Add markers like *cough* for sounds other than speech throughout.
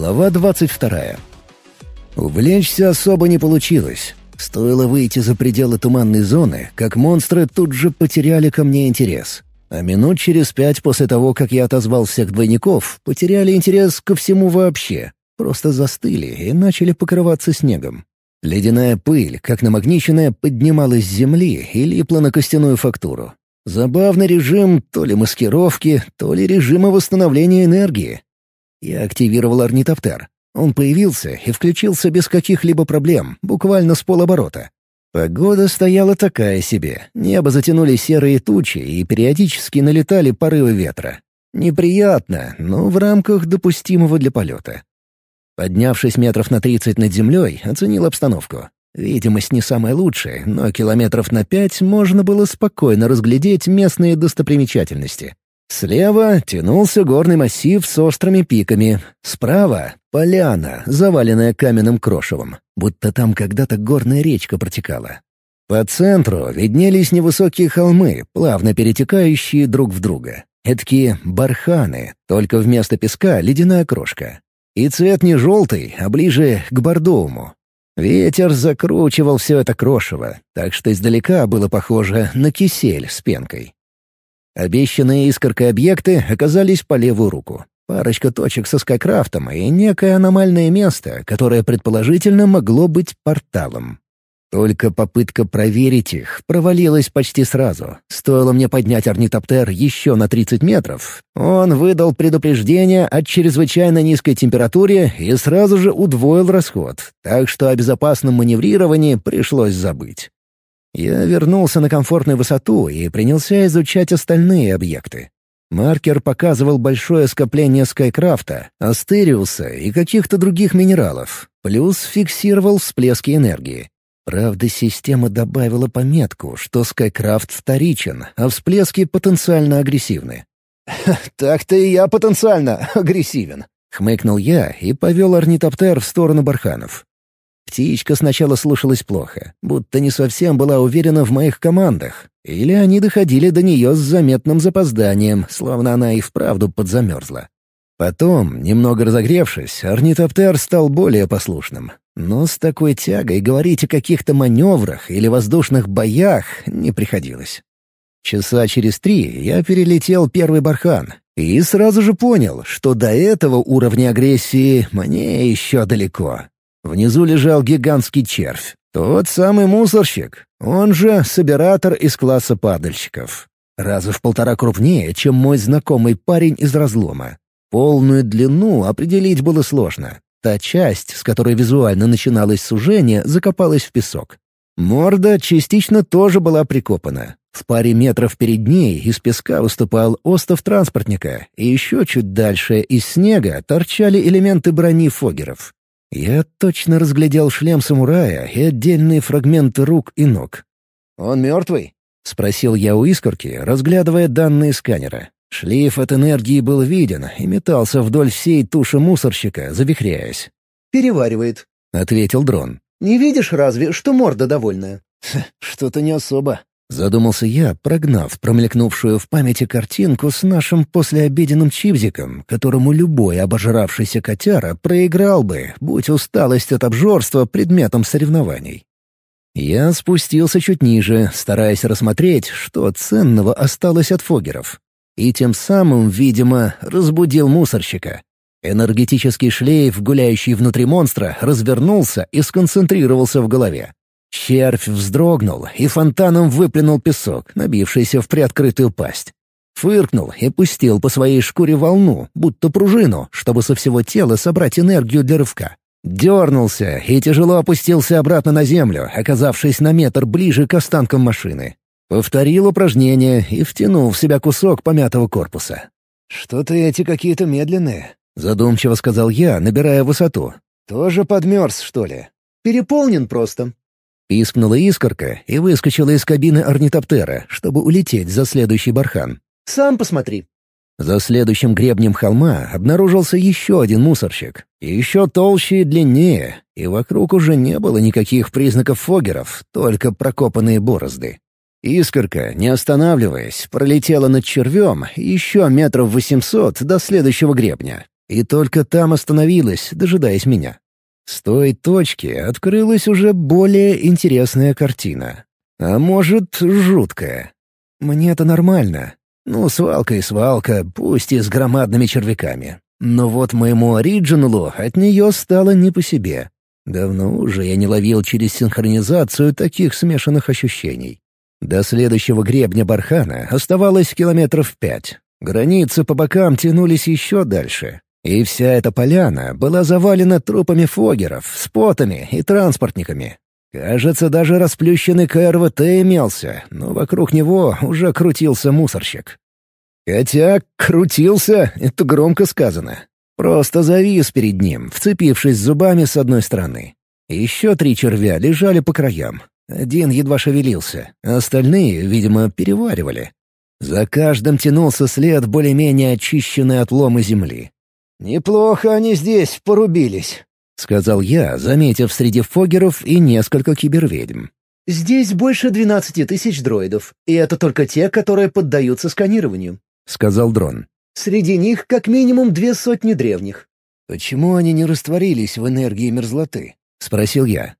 Глава двадцать вторая. Увлечься особо не получилось. Стоило выйти за пределы туманной зоны, как монстры тут же потеряли ко мне интерес. А минут через пять после того, как я отозвал всех двойников, потеряли интерес ко всему вообще. Просто застыли и начали покрываться снегом. Ледяная пыль, как намагниченная, поднималась с земли и липла на костяную фактуру. Забавный режим то ли маскировки, то ли режима восстановления энергии. Я активировал орнитоптер. Он появился и включился без каких-либо проблем, буквально с полоборота. Погода стояла такая себе. Небо затянули серые тучи и периодически налетали порывы ветра. Неприятно, но в рамках допустимого для полета. Поднявшись метров на тридцать над землей, оценил обстановку. Видимость не самая лучшая, но километров на пять можно было спокойно разглядеть местные достопримечательности. Слева тянулся горный массив с острыми пиками. Справа — поляна, заваленная каменным крошевом, будто там когда-то горная речка протекала. По центру виднелись невысокие холмы, плавно перетекающие друг в друга. Эдакие барханы, только вместо песка — ледяная крошка. И цвет не желтый, а ближе к бордовому. Ветер закручивал все это крошево, так что издалека было похоже на кисель с пенкой. Обещанные искоркой объекты оказались по левую руку. Парочка точек со скайкрафтом и некое аномальное место, которое предположительно могло быть порталом. Только попытка проверить их провалилась почти сразу. Стоило мне поднять орнитоптер еще на 30 метров. Он выдал предупреждение о чрезвычайно низкой температуре и сразу же удвоил расход, так что о безопасном маневрировании пришлось забыть. Я вернулся на комфортную высоту и принялся изучать остальные объекты. Маркер показывал большое скопление скайкрафта, астериуса и каких-то других минералов, плюс фиксировал всплески энергии. Правда, система добавила пометку, что скайкрафт вторичен, а всплески потенциально агрессивны. «Так-то и я потенциально *laughs* агрессивен», — хмыкнул я и повел орнитоптер в сторону барханов. Птичка сначала слушалась плохо, будто не совсем была уверена в моих командах. Или они доходили до нее с заметным запозданием, словно она и вправду подзамерзла. Потом, немного разогревшись, орнитоптер стал более послушным. Но с такой тягой говорить о каких-то маневрах или воздушных боях не приходилось. Часа через три я перелетел первый бархан и сразу же понял, что до этого уровня агрессии мне еще далеко. Внизу лежал гигантский червь. Тот самый мусорщик, он же собиратор из класса падальщиков. Раза в полтора крупнее, чем мой знакомый парень из разлома. Полную длину определить было сложно. Та часть, с которой визуально начиналось сужение, закопалась в песок. Морда частично тоже была прикопана. В паре метров перед ней из песка выступал остов транспортника, и еще чуть дальше из снега торчали элементы брони фогеров. Я точно разглядел шлем самурая и отдельные фрагменты рук и ног. «Он мертвый?» — спросил я у искорки, разглядывая данные сканера. Шлейф от энергии был виден и метался вдоль всей туши мусорщика, завихряясь. «Переваривает», — ответил дрон. «Не видишь разве, что морда довольная?» «Что-то не особо», Задумался я, прогнав промелькнувшую в памяти картинку с нашим послеобеденным чипзиком, которому любой обожравшийся котяра проиграл бы, будь усталость от обжорства предметом соревнований. Я спустился чуть ниже, стараясь рассмотреть, что ценного осталось от фогеров. И тем самым, видимо, разбудил мусорщика. Энергетический шлейф, гуляющий внутри монстра, развернулся и сконцентрировался в голове. Червь вздрогнул и фонтаном выплюнул песок, набившийся в приоткрытую пасть. Фыркнул и пустил по своей шкуре волну, будто пружину, чтобы со всего тела собрать энергию для рывка. Дернулся и тяжело опустился обратно на землю, оказавшись на метр ближе к останкам машины. Повторил упражнение и втянул в себя кусок помятого корпуса. «Что-то эти какие-то медленные», — задумчиво сказал я, набирая высоту. «Тоже подмерз, что ли?» «Переполнен просто», Пискнула искорка и выскочила из кабины орнитоптера, чтобы улететь за следующий бархан. «Сам посмотри». За следующим гребнем холма обнаружился еще один мусорщик. Еще толще и длиннее, и вокруг уже не было никаких признаков фогеров, только прокопанные борозды. Искорка, не останавливаясь, пролетела над червем еще метров восемьсот до следующего гребня. и только там остановилась, дожидаясь меня. С той точки открылась уже более интересная картина. А может, жуткая. Мне это нормально. Ну, свалка и свалка, пусть и с громадными червяками. Но вот моему оригиналу от нее стало не по себе. Давно уже я не ловил через синхронизацию таких смешанных ощущений. До следующего гребня бархана оставалось километров пять. Границы по бокам тянулись еще дальше. И вся эта поляна была завалена трупами фогеров, спотами и транспортниками. Кажется, даже расплющенный КРВТ имелся, но вокруг него уже крутился мусорщик. Хотя «крутился» — это громко сказано. Просто завис перед ним, вцепившись зубами с одной стороны. Еще три червя лежали по краям. Один едва шевелился, остальные, видимо, переваривали. За каждым тянулся след более-менее очищенной от лома земли. «Неплохо они здесь порубились», — сказал я, заметив среди фогеров и несколько киберведьм. «Здесь больше двенадцати тысяч дроидов, и это только те, которые поддаются сканированию», — сказал дрон. Среди них как минимум две сотни древних. «Почему они не растворились в энергии мерзлоты?» — спросил я.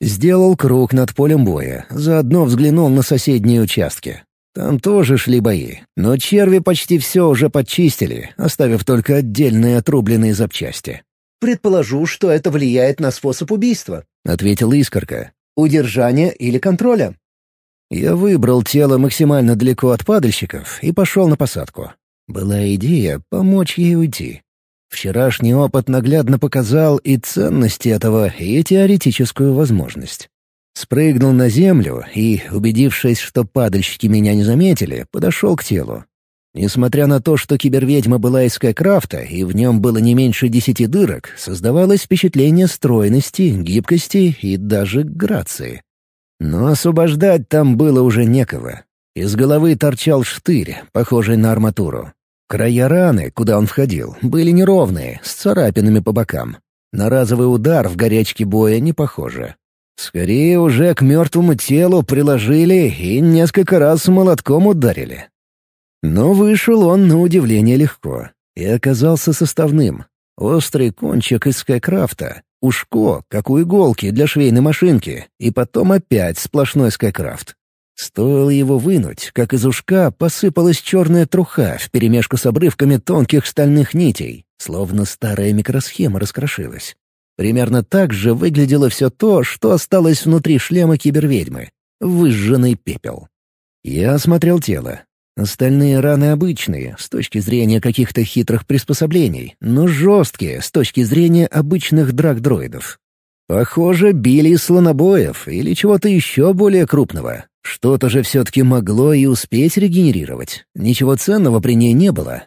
Сделал круг над полем боя, заодно взглянул на соседние участки. Там тоже шли бои, но черви почти все уже подчистили, оставив только отдельные отрубленные запчасти. «Предположу, что это влияет на способ убийства», — ответила Искорка. «Удержание или контроля?» Я выбрал тело максимально далеко от падальщиков и пошел на посадку. Была идея помочь ей уйти. Вчерашний опыт наглядно показал и ценность этого, и теоретическую возможность. Спрыгнул на землю и, убедившись, что падальщики меня не заметили, подошел к телу. Несмотря на то, что киберведьма была из Скайкрафта и в нем было не меньше десяти дырок, создавалось впечатление стройности, гибкости и даже грации. Но освобождать там было уже некого. Из головы торчал штырь, похожий на арматуру. Края раны, куда он входил, были неровные, с царапинами по бокам. На разовый удар в горячке боя не похоже. Скорее уже к мертвому телу приложили и несколько раз молотком ударили. Но вышел он на удивление легко и оказался составным. Острый кончик из скайкрафта, ушко, как у иголки для швейной машинки, и потом опять сплошной скайкрафт. Стоило его вынуть, как из ушка посыпалась черная труха вперемешку с обрывками тонких стальных нитей, словно старая микросхема раскрошилась. Примерно так же выглядело все то, что осталось внутри шлема киберведьмы — выжженный пепел. Я осмотрел тело. Остальные раны обычные, с точки зрения каких-то хитрых приспособлений, но жесткие, с точки зрения обычных драг-дроидов. Похоже, били слонобоев или чего-то еще более крупного, что-то же все-таки могло и успеть регенерировать. Ничего ценного при ней не было.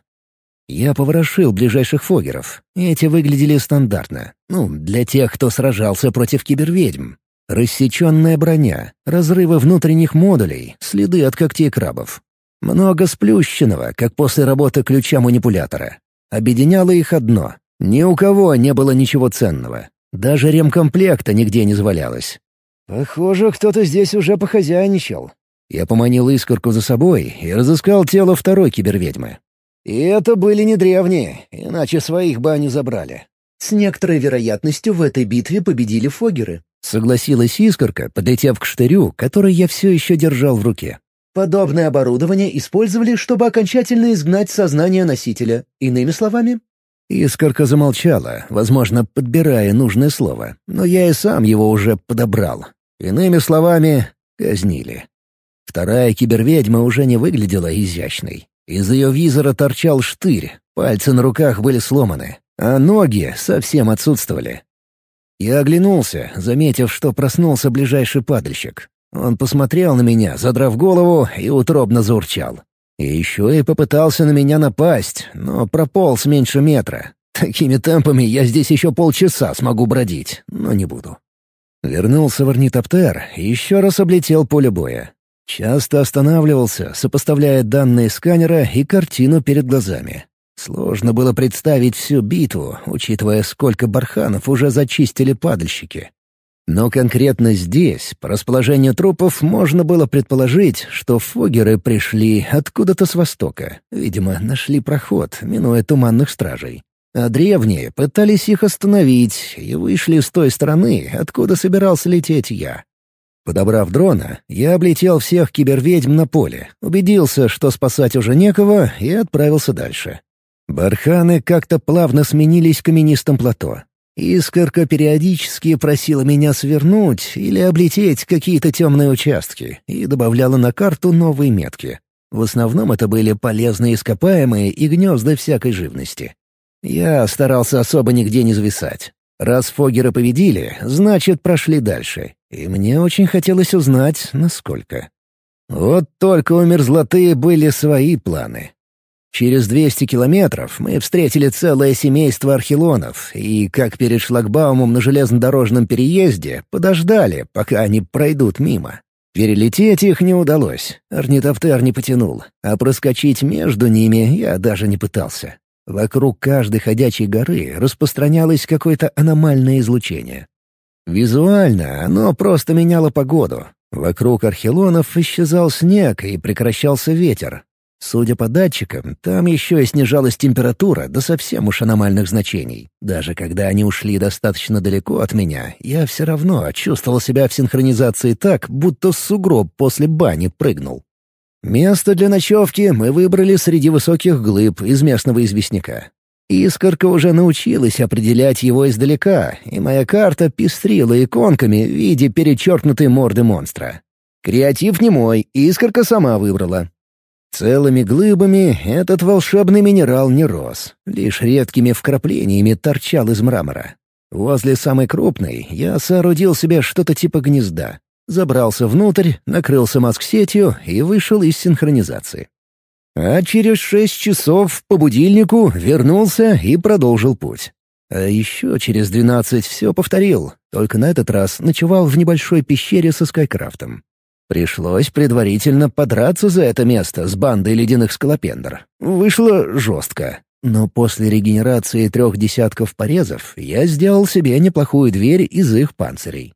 Я поворошил ближайших фогеров. Эти выглядели стандартно. Ну, для тех, кто сражался против киберведьм. Рассеченная броня, разрывы внутренних модулей, следы от когтей крабов. Много сплющенного, как после работы ключа манипулятора. Объединяло их одно. Ни у кого не было ничего ценного. Даже ремкомплекта нигде не завалялось. «Похоже, кто-то здесь уже похозяйничал». Я поманил искорку за собой и разыскал тело второй киберведьмы. «И это были не древние, иначе своих бы они забрали». «С некоторой вероятностью в этой битве победили фогеры», — согласилась искорка, подлетев к штырю, который я все еще держал в руке. «Подобное оборудование использовали, чтобы окончательно изгнать сознание носителя. Иными словами, Искорка замолчала, возможно, подбирая нужное слово, но я и сам его уже подобрал. Иными словами, казнили. Вторая киберведьма уже не выглядела изящной. Из ее визора торчал штырь, пальцы на руках были сломаны, а ноги совсем отсутствовали. Я оглянулся, заметив, что проснулся ближайший падальщик. Он посмотрел на меня, задрав голову, и утробно заурчал. И еще и попытался на меня напасть, но прополз меньше метра. Такими темпами я здесь еще полчаса смогу бродить, но не буду. Вернулся в орнитоптер и еще раз облетел поле боя. Часто останавливался, сопоставляя данные сканера и картину перед глазами. Сложно было представить всю битву, учитывая, сколько барханов уже зачистили падальщики. Но конкретно здесь, по расположению трупов, можно было предположить, что фогеры пришли откуда-то с востока. Видимо, нашли проход, минуя туманных стражей. А древние пытались их остановить и вышли с той стороны, откуда собирался лететь я. Подобрав дрона, я облетел всех киберведьм на поле, убедился, что спасать уже некого, и отправился дальше. Барханы как-то плавно сменились каменистым плато. Искорка периодически просила меня свернуть или облететь какие-то темные участки и добавляла на карту новые метки. В основном это были полезные ископаемые и гнезда всякой живности. Я старался особо нигде не зависать. Раз Фогера победили, значит, прошли дальше. И мне очень хотелось узнать, насколько. Вот только у мерзлоты были свои планы. Через 200 километров мы встретили целое семейство архилонов и, как перед шлагбаумом на железнодорожном переезде, подождали, пока они пройдут мимо. Перелететь их не удалось, орнитоптер не потянул, а проскочить между ними я даже не пытался. Вокруг каждой ходячей горы распространялось какое-то аномальное излучение. Визуально оно просто меняло погоду. Вокруг архилонов исчезал снег и прекращался ветер, Судя по датчикам, там еще и снижалась температура до совсем уж аномальных значений. Даже когда они ушли достаточно далеко от меня, я все равно чувствовал себя в синхронизации так, будто сугроб после бани прыгнул. Место для ночевки мы выбрали среди высоких глыб из местного известняка. Искорка уже научилась определять его издалека, и моя карта пестрила иконками в виде перечеркнутой морды монстра. Креатив не мой, Искорка сама выбрала. Целыми глыбами этот волшебный минерал не рос, лишь редкими вкраплениями торчал из мрамора. Возле самой крупной я соорудил себе что-то типа гнезда. Забрался внутрь, накрылся маск-сетью и вышел из синхронизации. А через шесть часов по будильнику вернулся и продолжил путь. А еще через двенадцать все повторил, только на этот раз ночевал в небольшой пещере со Скайкрафтом. Пришлось предварительно подраться за это место с бандой ледяных скалопендр. Вышло жестко. Но после регенерации трех десятков порезов я сделал себе неплохую дверь из их панцирей.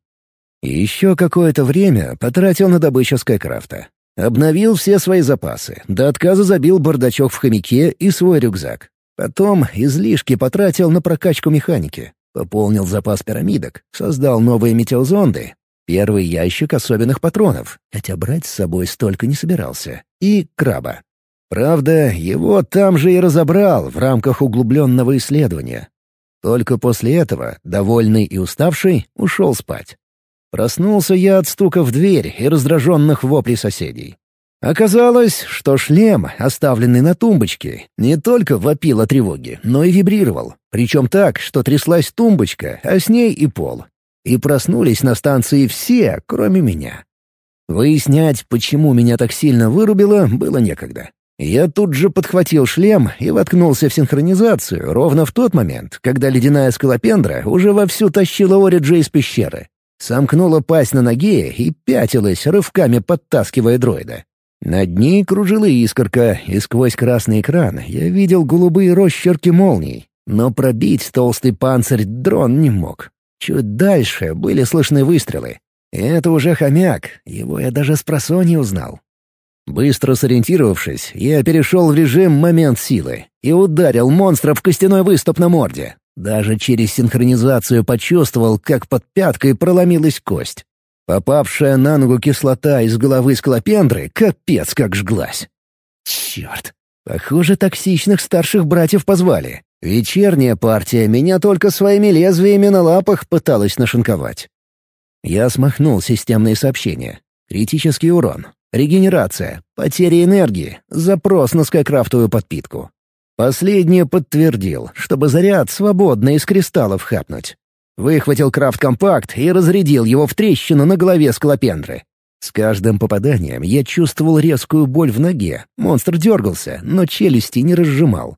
И еще какое-то время потратил на добычу Скайкрафта. Обновил все свои запасы, до отказа забил бардачок в хомяке и свой рюкзак. Потом излишки потратил на прокачку механики. Пополнил запас пирамидок, создал новые метеозонды, Первый ящик особенных патронов, хотя брать с собой столько не собирался. И краба. Правда, его там же и разобрал в рамках углубленного исследования. Только после этого, довольный и уставший, ушел спать. Проснулся я от стука в дверь и раздраженных воплей соседей. Оказалось, что шлем, оставленный на тумбочке, не только вопил о тревоге, но и вибрировал. Причем так, что тряслась тумбочка, а с ней и пол. И проснулись на станции все, кроме меня. Выяснять, почему меня так сильно вырубило, было некогда. Я тут же подхватил шлем и воткнулся в синхронизацию ровно в тот момент, когда ледяная скалопендра уже вовсю тащила Ориджа из пещеры. Сомкнула пасть на ноге и пятилась, рывками подтаскивая дроида. Над ней кружила искорка, и сквозь красный экран я видел голубые росчерки молний. Но пробить толстый панцирь дрон не мог. Чуть дальше были слышны выстрелы. Это уже хомяк, его я даже с просони узнал. Быстро сориентировавшись, я перешел в режим «момент силы» и ударил монстра в костяной выступ на морде. Даже через синхронизацию почувствовал, как под пяткой проломилась кость. Попавшая на ногу кислота из головы скалопендры капец как жглась. Черт! Похоже, токсичных старших братьев позвали. Вечерняя партия меня только своими лезвиями на лапах пыталась нашинковать. Я смахнул системные сообщения. Критический урон, регенерация, потеря энергии, запрос на скайкрафтовую подпитку. Последнее подтвердил, чтобы заряд свободно из кристаллов хапнуть. Выхватил крафт-компакт и разрядил его в трещину на голове скалопендры. С каждым попаданием я чувствовал резкую боль в ноге. Монстр дергался, но челюсти не разжимал.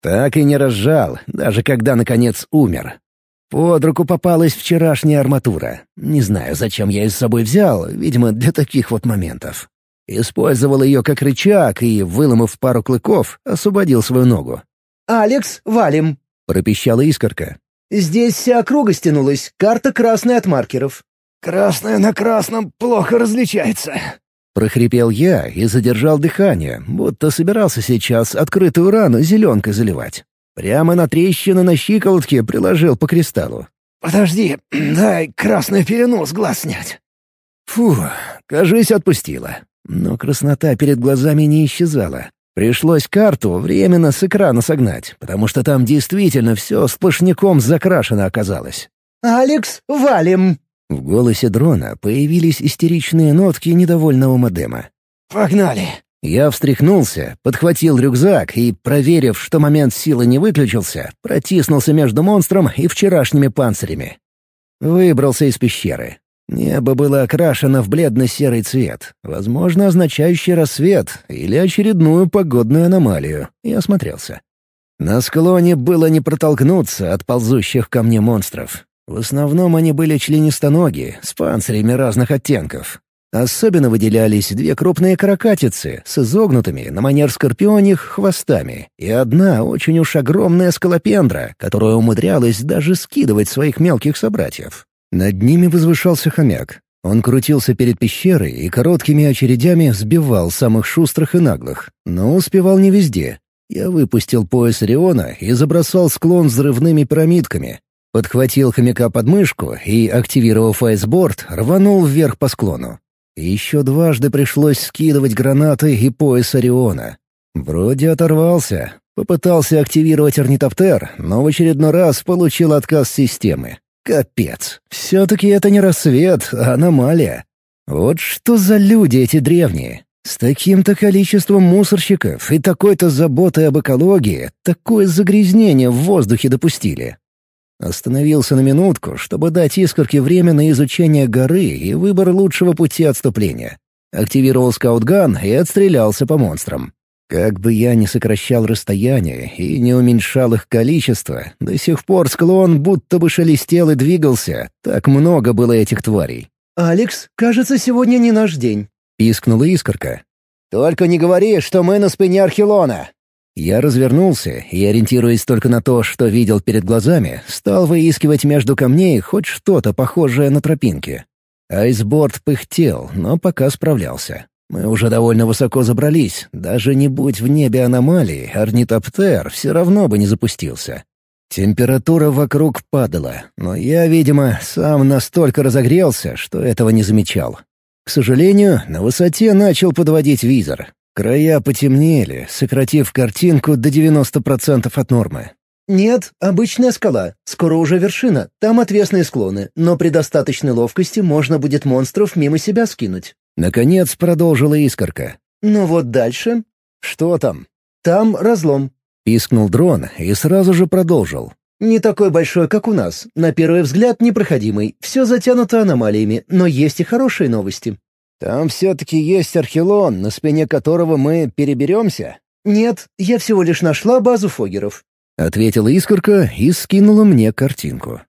Так и не разжал, даже когда, наконец, умер. Под руку попалась вчерашняя арматура. Не знаю, зачем я ее с собой взял, видимо, для таких вот моментов. Использовал ее как рычаг и, выломав пару клыков, освободил свою ногу. «Алекс, валим!» — пропищала искорка. «Здесь вся округа стянулась, карта красная от маркеров». «Красная на красном плохо различается», Прохрипел я и задержал дыхание, будто собирался сейчас открытую рану зеленкой заливать. Прямо на трещины на щиколотке приложил по кристаллу. «Подожди, *clears throat* дай красную пелену с глаз снять». Фу, кажись, отпустила. Но краснота перед глазами не исчезала. Пришлось карту временно с экрана согнать, потому что там действительно все сплошняком закрашено оказалось. «Алекс, валим!» В голосе дрона появились истеричные нотки недовольного модема. «Погнали!» Я встряхнулся, подхватил рюкзак и, проверив, что момент силы не выключился, протиснулся между монстром и вчерашними панцирями. Выбрался из пещеры. Небо было окрашено в бледно-серый цвет, возможно, означающий рассвет или очередную погодную аномалию, и осмотрелся. На склоне было не протолкнуться от ползущих ко мне монстров. В основном они были членистоногие, с панцирями разных оттенков. Особенно выделялись две крупные каракатицы с изогнутыми на манер скорпионих хвостами и одна очень уж огромная скалопендра, которая умудрялась даже скидывать своих мелких собратьев. Над ними возвышался хомяк. Он крутился перед пещерой и короткими очередями сбивал самых шустрых и наглых, но успевал не везде. Я выпустил пояс Ориона и забросал склон взрывными пирамидками. Подхватил хомяка под мышку и, активировав айсборд, рванул вверх по склону. Еще дважды пришлось скидывать гранаты и пояс Ориона. Вроде оторвался. Попытался активировать орнитоптер, но в очередной раз получил отказ системы. Капец. Все-таки это не рассвет, а аномалия. Вот что за люди эти древние. С таким-то количеством мусорщиков и такой-то заботой об экологии такое загрязнение в воздухе допустили. Остановился на минутку, чтобы дать искорке время на изучение горы и выбор лучшего пути отступления. Активировал скаутган и отстрелялся по монстрам. Как бы я ни сокращал расстояние и не уменьшал их количество, до сих пор склон будто бы шелестел и двигался. Так много было этих тварей. «Алекс, кажется, сегодня не наш день», — пискнула искорка. «Только не говори, что мы на спине Архилона!» Я развернулся и, ориентируясь только на то, что видел перед глазами, стал выискивать между камней хоть что-то похожее на тропинки. Айсборд пыхтел, но пока справлялся. Мы уже довольно высоко забрались. Даже не будь в небе аномалии, орнитоптер все равно бы не запустился. Температура вокруг падала, но я, видимо, сам настолько разогрелся, что этого не замечал. К сожалению, на высоте начал подводить визор. Края потемнели, сократив картинку до 90% от нормы. «Нет, обычная скала. Скоро уже вершина. Там отвесные склоны, но при достаточной ловкости можно будет монстров мимо себя скинуть. Наконец продолжила искорка. «Ну вот дальше?» «Что там?» «Там разлом», — пискнул дрон и сразу же продолжил. «Не такой большой, как у нас. На первый взгляд непроходимый. Все затянуто аномалиями, но есть и хорошие новости». «Там все-таки есть архилон, на спине которого мы переберемся?» «Нет, я всего лишь нашла базу фогеров», — ответила искорка и скинула мне картинку.